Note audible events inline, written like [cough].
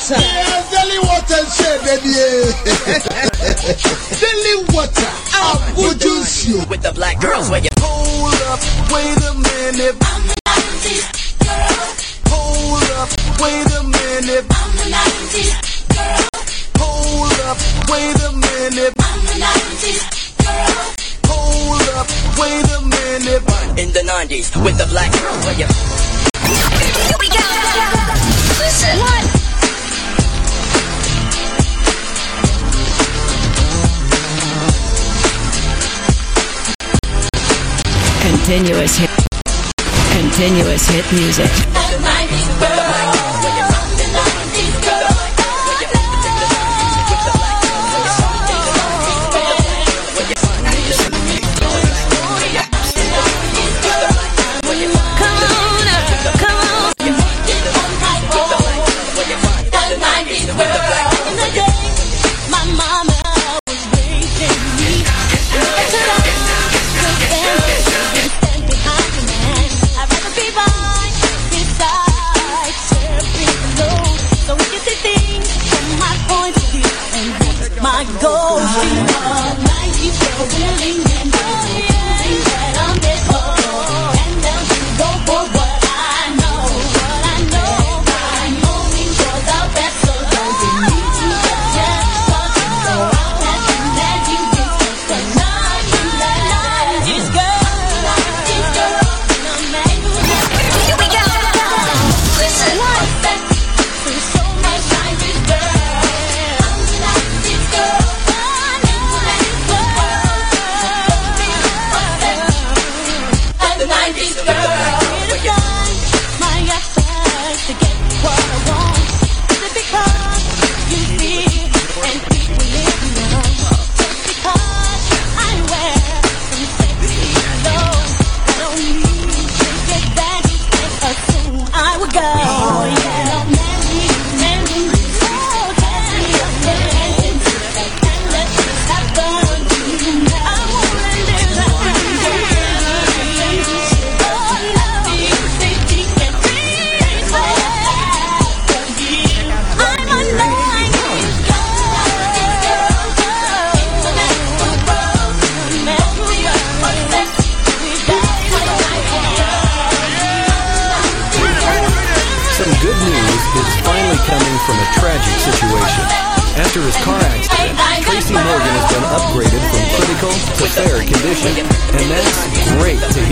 water. Yeah, daily water, say, [laughs] daily water. I'll produce you. With the black girls where you hold up, wait a minute. I'm the 90s girl. Hold up, wait a minute. I'm the 90s girl. Hold up, wait a minute. I'm the 90s girl. Hold up, wait a minute. One in the 90s with the black girls where you. Here we go. Listen. What? Continuous hit. Continuous hit music. My goals. Some good news is finally coming from a tragic situation. After his car accident, Tracy Morgan has been upgraded from critical to fair condition, and that's great to hear.